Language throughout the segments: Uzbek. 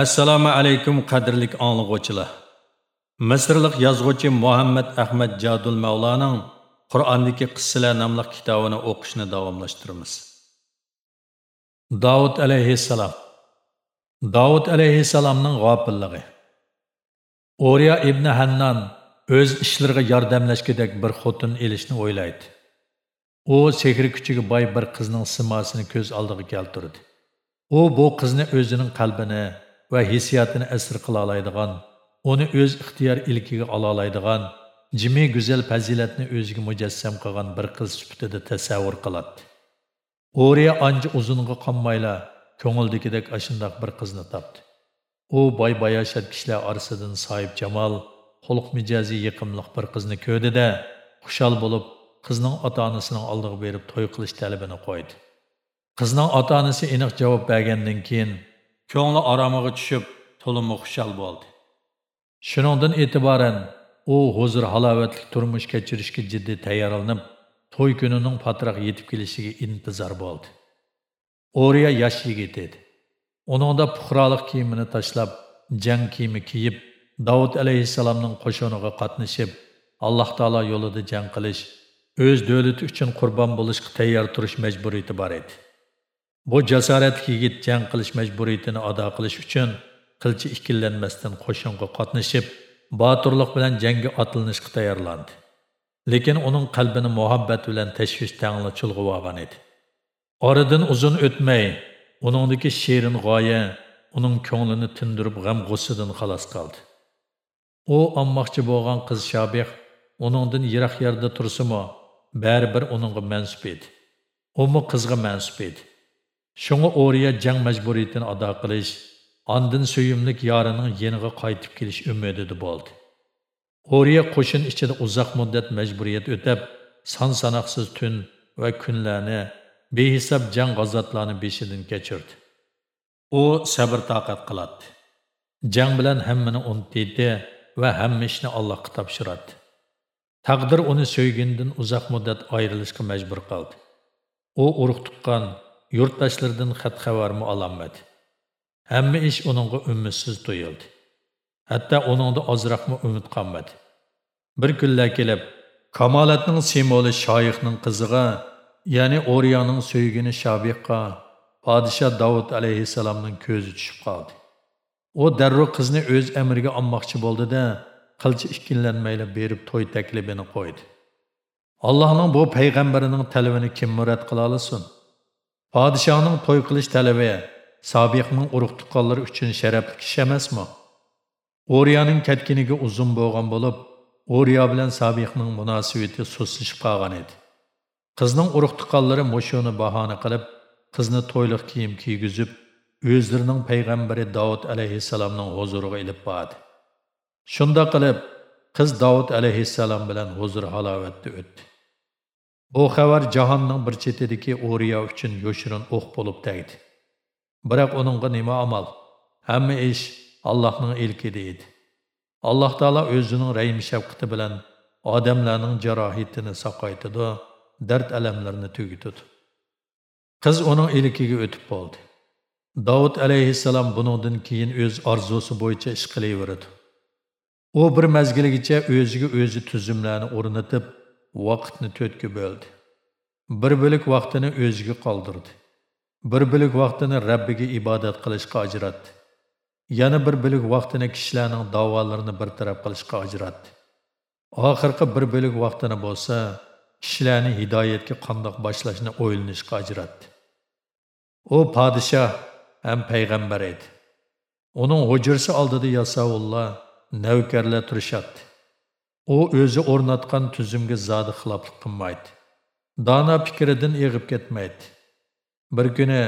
assalomu alaykum qadrli anglag'uvchilar misrlik yozuvchi muhammad ahmad jadul mavlaning qur'ondagi qissalar nomli kitobini o'qishni davomlashtiramiz. Davud alayhissalom. Davud alayhissalomning g'ofilligi. O'riya ibn hannan o'z ishlariga yordamlashgidek bir xotin elishni o'ylaydi. U sehr kuchiga boy bir qizning simosini ko'z oldiga keltirdi. U bu qizni o'zining qalbini va hissiyotini asr qila oladigan uni o'z ixtiyor ilkiga ola oladigan jimi go'zal fazilatni o'ziga mujassam qilgan bir qiz sifatida tasavvur qiladi. O'riya ancha uzunga qolmayla ko'ngildagidek ashundoq bir qizni topdi. U boy bayashat kishilar orasidan sohib jamol xulq mijozi yiqimliq bir qizni ko'rdida xushal bo'lib qizning ota onasining oldiga berib to'y qilish talabini qo'ydi. Qizning ota onasi aniq javob bergandan keyin ko'ngli oromig'i tushib to'limi xushal bo'ldi. Shuningdan e'tiboran u huzur halovatli turmush kechirishga jiddiy tayyorlanib to'y kunining patroq yetib kelishiga intizor bo'ldi. O'riya yosh yigit edi. Uningda puhroliq kiyimini tashlab jang kiyimi kiyib davud alayhissalomning qo'shiniga qatnashib alloh taolo yo'lida jang qilish o'z davlati uchun qurbon bo'lishga tayyor turish majburiyati bor edi. Bu jasoratli yigit jang qilish majburiyatini ado qilish uchun qilchi ikkilanmasdan qo'shinga qatnashib, botirlik bilan jangga otilinishga tayyorlandi. Lekin uning qalbini muhabbat bilan tashvish tangli chulg'ib olgan edi. Oradan uzun o'tmay, uningdagi sherin g'oya uning ko'nglini tindirib g'am g'ussidan xalos qildi. U olmoqchi bo'lgan qiz Shabih uningdan yiroq yerda tursimi, baribir uningga mansub edi. Umi qizga mansub edi. Шуңа Ория жаң majburiyatini ада қылыш, андын сөйімлік ярының yeniga қайтып келіш үмедеді болды. Ория қошын ішчеді ұзақ мұддет majburiyat o'tab, сан санақсыз түн va kunlarni behisob jang g'azotlarni beshidan kechirdi. U sabr toqat qiladi. Jang bilan hammani unutdi va hamma ishni Allohga topshiradi. Taqdir uni so'ygindan uzoq muddat ayrilishga majbur qildi. U urug' tuqqan yurtdoshlardan xat xabarmi ololmadi hamma ish uningga umidsiz tuyuldi. Hatto uningda ozroqmi umid qolmadi. Bir kunlar kelib kamolatning simvoli shoyihning qiziga ya'ni o'riyaning so'ygini shabiqqa podsha davud alayhissalomning ko'zi tushib qoldi. U darrov qizni o'z amriga olmoqchi bo'ldi-da, qilchi ikkilanmayla berib to'y taklifini qo'ydi. Allohning bu payg'ambarining talabini kim murad qila olsin? Padişahның to'y qilish talabi Sabiqning urug' tuqqanlari uchun sharafli kishi emasmi? O'riyaning ketginiga uzun bo'lgan bo'lib, O'riya bilan Sabiqning munosabati susishib qolgan edi. Qizning urug' tuqqanlari mushuni bahona qilib, qizni to'yliq kiyim kiygizib, o'zlarining payg'ambari Davud alayhissalomning huzuriga ilib bordi. Shunda qilib, qiz Davud alayhissalom bilan huzur halovatda o'tdi. Bu xabar jahonning bir chetidagi O'riya uchun yoshirin o'q bo'lib tegdi. Biroq uningga nima amal? Hamma ish Allohning ilkida edi. Alloh taolo o'zining rahim shafqati bilan odamlarning jarohatini saqaytidi, dard alamlarini tugitadi. Qiz uning ilkiga o'tib bo'ldi. Davud alayhissalom buningdan keyin o'z orzusi bo'yicha ish qilaverdi. U bir mazgilgacha o'ziga o'zi tuzumlarni o'rnatib, vaqtni to'rtga bo'ldi. Bir bo'lik vaqtini o'ziga qoldirdi. Bir bo'lik vaqtini rabbiga ibodat qilishga ajratdi. Yana bir bo'lik vaqtini kishilarning davolarini bartaraf qilishga ajratdi. Oxirgi bir bo'lik vaqtini bo'lsa kishilarni hidoyatga qandoq boshlashni o'ylanishga ajratdi. U podshoh ham payg'ambar edi. Uning hujrasi oldida yasaulloh navkarlar turishyapti u o'zi o'rnatgan tuzumga zodi xiloflik qilmaydi dono fikridan eg'ib ketmaydi bir kuni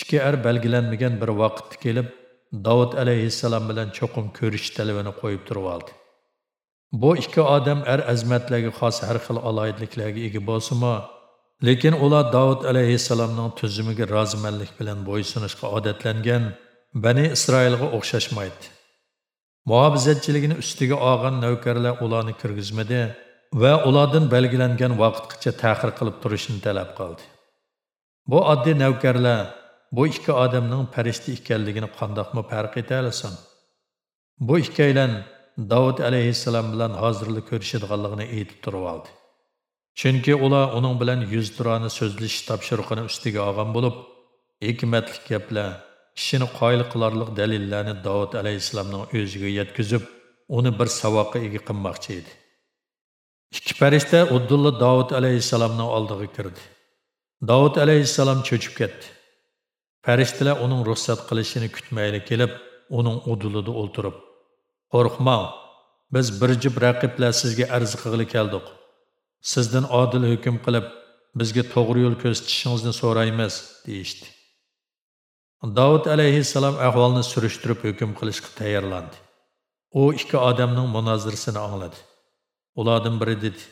ikki er belgilanmagan bir vaqt kelib davud alayhissalom bilan cho'qim ko'rish talabini qo'yib turib oldi bu ikki odam er azmatlarga xos har xil aloyidliklarga ega bo'lsimi lekin ular davud alayhissalomning tuzumiga rozimanlik bilan bo'ysunishga odatlangan bani isroilga o'xshashmaydi muhofizatchiligini ustiga olgan navkarlar ularni kirgizmadi va ulardan belgilangan vaqtgacha tahir qilib turishni talab qildi. Bu oddiy navkarlar bu ikki odamning farishta ekanligini qandoqmi farq eta olasan bu ikkalan davud alayhissalom bilan hozirli ko'rishadiganligini aytib turib oldi. Chunki ular uning bilan yuz turani so'zlashish topshiriqini ustiga olgan bo'lib hikmatli gaplar kishini qoyil qilarliq dalillarni davud alayhissalomning o'ziga yetkazib uni bir savoqqa ega qilmoqchi edi. Ikki farishta uddulla davud alayhissalomning oldiga kirdi. Davud alayhissalom cho'chib ketdi. Farishtalar uning ruxsat qilishini kutmayli kelib uning udulida o'ltirib qo'rqmang biz bir jib raqiblar sizga arz qilg'ili keldik sizdan odil hukm qilib bizga to'g'ri yo'l ko'rsatishingizni so'raymiz deyishdi. Davud alayhissalom ahvolni surishtirib hukm qilishga tayyorlandi. U ikki odamning munozirasini angladi. Ulardan biri dedi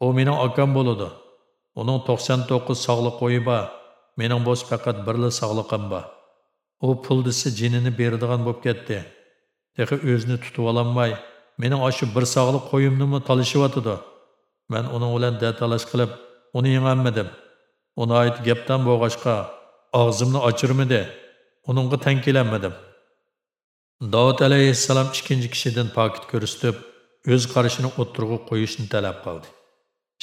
u mening akam bo'ladi. Uning to'qson to'qqiz sog'liq qo'yi bor. Mening bo'z faqat birla sog'liqim bor. U pul desa jinini beradigan bo'lib ketdi. Texi o'zini tutib ololmay, mening oshu bir sog'liq qo'yimnimi talashyotidi. Men uning bilan datalash qilib, uni yengolmadim. Uni ayt gapdan bo'g'ashqa og'zimni ochirmidi. Uningga tang kelolmadim. Davud alayhissalom ikkinchi kishidan pokit ko'rsatib, o'z qarashini o'ttirg'a qo'yishni talab qildi.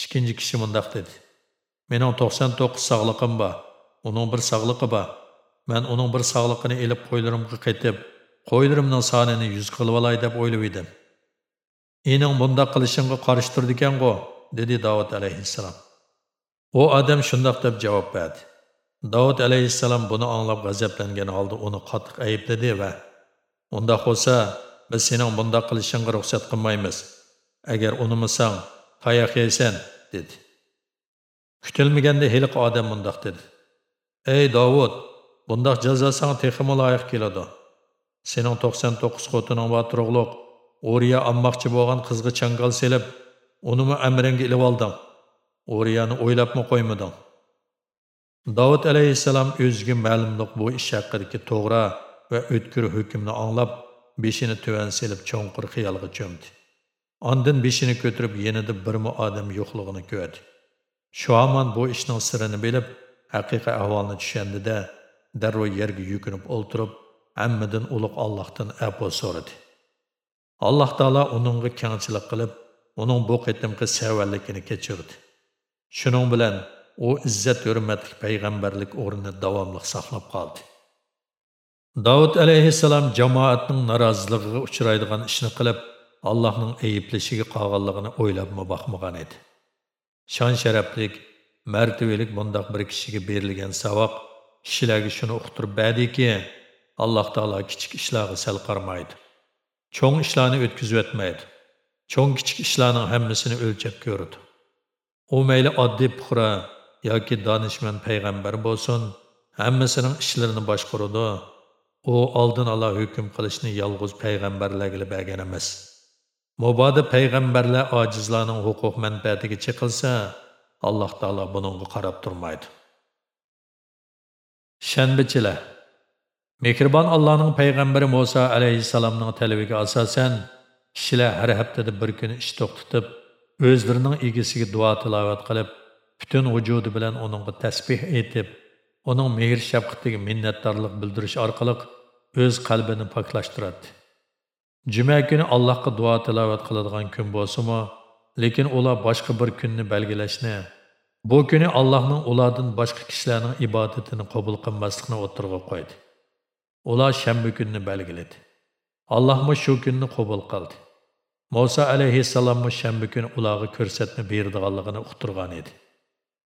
Ikkinchi kishi mundoq dedi: "Mening 99 sog'liqim bor. Uning bir sog'liqi bor. Men uning bir sog'liqini ilib qo'ylarimga qaytib, qo'ylarimning sonini yuz qilib olay deb o'ylab edim ening bundoq qilishimga qarshi turdi ekan dedi dovud alayhissalom. U odam shundoq deb javob berdi. Davud alayhissalom buni anglab g'azablangan holda uni qattiq aybladi va unda bo'lsa, biz sening bundoq qilishingga ruxsat qilmaymiz. Agar unimasang, tayoq yeysan, dedi. Kutilmaganda heliq odam bundoq dedi. Ey dovud bundoq jazo sana loyiq keladi. Sening 99 xotining va turug'liq, O'riya olmoqchi bo'lgan qizga changal selib, unimi amringga ilib olding. O'riyani o'ylabmi qo'ymading? Davud alayhissalom o'ziga ma'lumliq bu ish haqidagi to'g'ri va o'tkir hukmni anglab, beshini tuvan selib cho'nqir xiyolga cho'mdi. ondin beshini ko'tarib yanada birmi odam yo'qligini ko'rdi. Shoaman bu ishning sirini bilib, haqiqiy ahvolni tushundida darrov yerga yukinib o'ltirib, hammadan ulug' Allohdan apo so'radi. Alloh taolo uningga kengchilik qilib, uning bu qitimqi savalligini kechirdi. Shuning bilan u izzat hurmatli payg'ambarlik o'rnini davomli saqlab qoldi. Davud alayhissalom jamoatning noroziligiga uchraydigan ishni qilib, Allohning ayiblashiga qolganligini o'ylabmi boqmagan edi. Shon sharaflik, martabalik bundoq bir kishiga berilgan savoq kishilarga shuni uqtirib badiki alloh taolo kichik ishlarga sal qarmaydi cho'ng ishlarni o'tkazayotmaydi cho'ng kichik ishlarning hammasini o'lchab ko'rdi u mayli oddiy puhra yoki donishmand payg'ambar bo'lsin hammasining ishlarini boshqaradi u oldin ola hukm qilishni yolg'iz payg'ambarlarga bergan emas. Mubodo payg'ambarlar ojizlarning huquq manfaatiga chiqilsa alloh taolo buningga qarab turmaydi. Shanbichilar Mehribon Allohning payg'ambari Musa alayhissalomning talabiga asosan kishilar har haftada bir kun ish to'xtatib, o'zlarining egasiga duo tilovat qilib, butun vujudi bilan uningga tasbih etib, uning mehr shafqatiga minnatdorlik bildirish orqali o'z qalbini poklashtiradi. Juma kuni Allohga duo tilovat qiladigan kun bo'lsa-mu, lekin ular boshqa bir kunni belgilashni, bu kuni Allohning ulardan boshqa kishilarning ibodatini qabul qilmaslikni o'tirg'a qo'ydi. Ular shanba kunni belgiladi. Allohmi shu kunni qabul qildi. Musa alayhissalommi shanba kuni ularga ko'rsatma beradiganligini uqtirgan edi.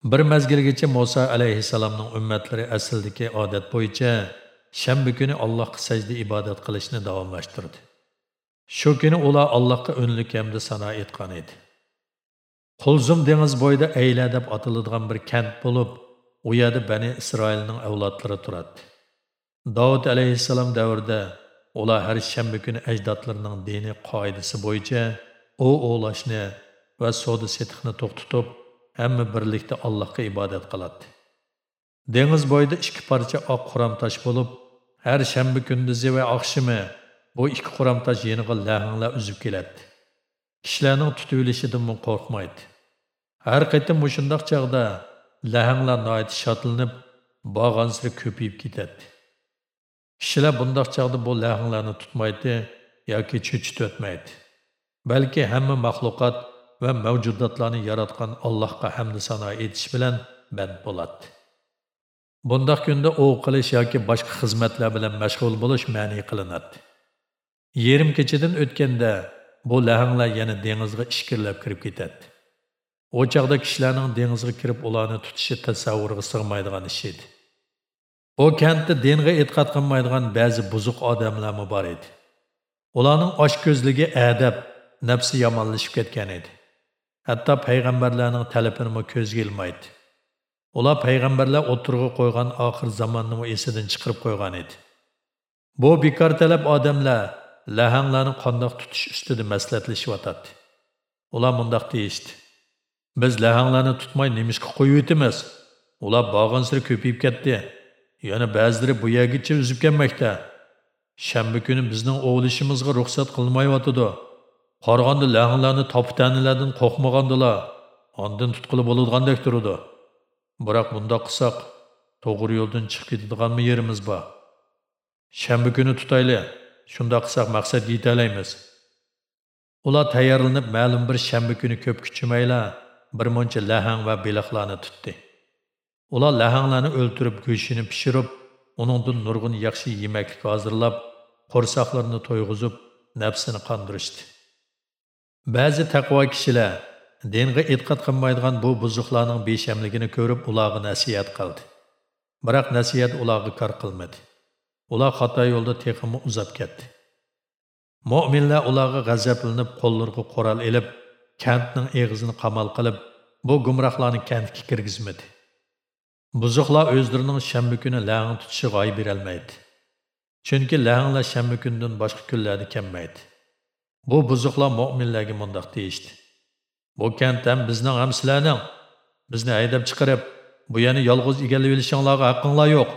Bir mazgilgacha Musa alayhissalomning ummatlari aslidagi odat bo'yicha shanba kuni Allohga sajda ibodat qilishni davomlashtirdi. Shu kuni ular Allohga o'nlik hamda sano etgan edi. Qulzum dengiz bo'yida Ayla deb atiladigan bir kent bo'lib, u yerda Bani Isroilning avlodlari turadi. Davud alayhissalom davrida ular har shanba kuni ajdodlarining diniy qoidasi bo'yicha u o'lashni va savdo setiqni to'xtatib, hamma birlikda Allohga ibodat qiladi. Dengiz bo'yida ikki parcha oq quramtosh bo'lib, har shanba kunduzi va oqshimi bu ikki quramtosh yeniga lahanglar uzib keladi. Kishilarning tutilishidan qo'rqmaydi. Har qayta mushundoq chaqda lahanglar noit shotlanib, borgansiri ko'payib ketadi kishilar bundoq chaqda bu lahinglarni tutmaydi yoki cho'chitib o'tmaydi balki hamma maxluqot va mavjudotlarni yaratgan allohga hamd sano etish bilan band bo'ladi. Bundoq kunda ov qilish yoki boshqa xizmatlar bilan mashg'ul bo'lish ma'ni qilinadi. Yerim kechadan o'tganda bu lahanglar yana dengizga ishkirlab kirib ketadi. O'chaqda chog'da kishilarning dengizga kirib ularni tutishi tasavvurga sig'maydigan ish edi. U kentda dinga e'tiqod qilmaydigan ba'zi buzuq odamlar bor edi. Ularning oshko'zligi adab nafsi yomonlashib ketgan edi. Hatta payg'ambarlarning talabini ko'zga ilmaydi ular payg'ambarlar o'tirg'i qo'ygan oxir zamonni esidan chiqarib qo'ygan edi. Bu bekor talab odamlar lahanglarni qandoq tutish ustida maslahatlashyotadi ular mundoq deyishdi. Biz lahanglarni tutmay nemishqa qo'yib o'tamiz. Ular borgan ko'payib ketdi. Yana ba'zilari bu yergacha uzib kelmoqda. Shanba kuni bizning ovlishimizga ruxsat qilmayotidi qarag'anda lahanglarni topitanilardan qo'rqmagandilar. Ondan tutqili bo'ladigandak turadi biroq bundoq qilsak to'g'ri yo'ldan chiqib ketadiganmi yerimiz bor. Shanba kuni tutayli shundoq qilsak maqsadga yetalaymiz. Ular tayyorlanib ma'lum bir shanba kuni ko'p kuchimayla bir muncha lahang va beliqlarni tutdi. Ular lahanglarni o'ltirib go'shini pishirib uningdan nurg'un yaxshi yemaklik hozirlab qo'rsoqlarini to'yg'izib nafsini qondirishdi. Bəzi təqva kişilər dinə etiqad qılmaydığan bu buzuqların beşəmligini görüb ularga nasihat qıldı. biroq nasihat ularga kar qılmadı. ular xata yo'lda teximi uzab getdi. mo'minlar ularga g'azablanib qo'llariga qo'ral elib, kantning ağzını qamal qılıb bu gumrohlarni kəndə kirgizmadi buzuqlar özlərinin şənbə günü kuni tutuşu tutishi g'oy berolmaydi chunki langlar şənbə gündən boshqa kunlarda kelmaydi bu buzuqlar mo'minlarga mundoq deyishdi. Bu kent ham bizning ham sizlarning. Bizni haydab chiqarib bu yerni yolg'iz egallab olishinglarga haqqinglar yo'q.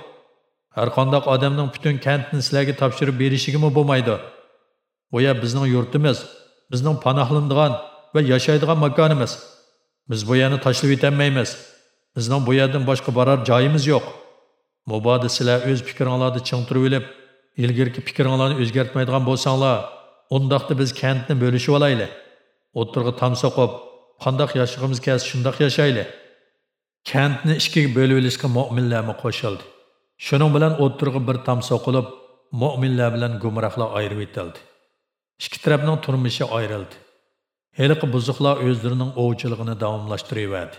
Har qandoq odamning butun kentni sizlarga topshirib berishigimi bo'lmaydi. Bu yer bizning yurtimiz bizning panohlanadigan va yashaydigan makonimiz. Biz bu yerni tashlab yetolmaymiz bizning bu yerdan boshqa borar joyimiz yo'q. Mubodo sizlar o'z fikringlarni chingtirib olib ilgirki fikringlarni o'zgartmaydigan bo'lsanglar undaqda biz kantni bo'lishib olayli o'tirg'i tam soqib qandoq yashag'imiz kelsa shundoq yashayli? Kantni ikkiga bo'lib olishga mo'minlarmi qo'shildi. Shuning bilan o'tirg'i bir tam soqilib mo'minlar bilan gumrohlar ayirib etildi. Ikki tarafning turmushi ayrildi. Heliqi buzuqlar o'zlarining ovchiligini davomlashtiraverdi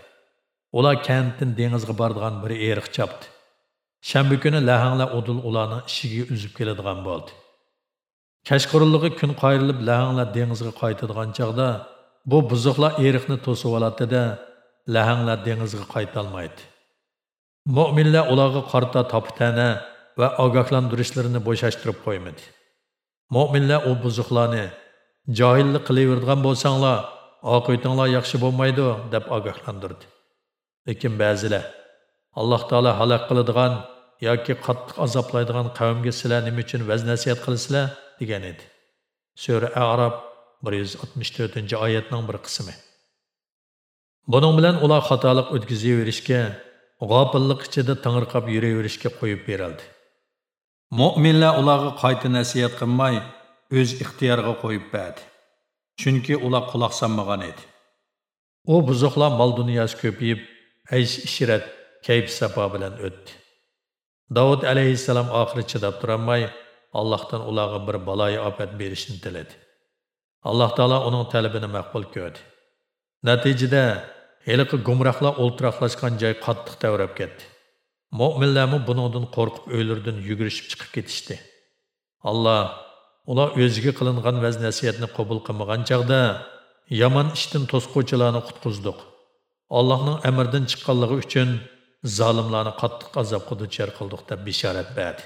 ular kantdan dengizga boradigan bir eriq chopdi shanba kuni lahanglar udul ularning ishiga uzib keladigan bo'ldi. Kashqurilligi kun qayrilib lahanglar dengizga qaytadigan chog'da bu buzuqlar eriqni to'sib oladida lahanglar dengizga qaytolmaydi mo'minlar ularga qarta topitana va ogohlantirishlarini bo'shashtirib qo'ymadi. Mo'minlar u buzuqlarni johillik qilaveradigan bo'lsanglar oqibatinglar yaxshi bo'lmaydi deb ogohlantirdi. Lekin ba'zilar alloh taolo halok qiladigan yoki qattiq azoblaydigan qavmga sizlar nima uchun vaz nasihat qilasizlar? Degan edi. Sura arob bir yuz oyatning bir qismi. Buning bilan ular xatolik o'tkazaverishga g'ofillik ichida tangirqab yuraverishga qo'yib berildi. Mu'minlar ularga qayta nasihat qilmay o'z ixtiyoriga qo'yib berdi. Chunki ular quloq solmagan edi. U buzuqlar mol dunyosi ko'payib aysh ishrat kayf safo bilan o'tdi. Davud alayhissalom oxiri chidab turolmay Allah'tan ulağı bir baloyi ofat berishni tiladi. Allah taolo uning talabini maqbul ko'rdi. Natijada heliqi gumrohlar o'ltiroqlashgan joy qattiq tavrab ketdi. Mo'minlarmi buningdan qo'rqib o'ylaridan yugurishib chiqib ketishdi. Alloh ular o'ziga qilingan vaz nasihatni qabul qilmagan chog'da yomon ishdan to'squvchilarni qutqizdik allohning amridan chiqqanligi uchun zolimlarni qattiq azobga duchor qildik deb bishorat berdi.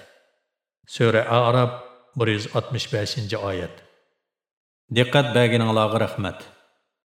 Sura arab bir yuz oltmish beshinchi oyat. Diqqat berganinglarga rahmat.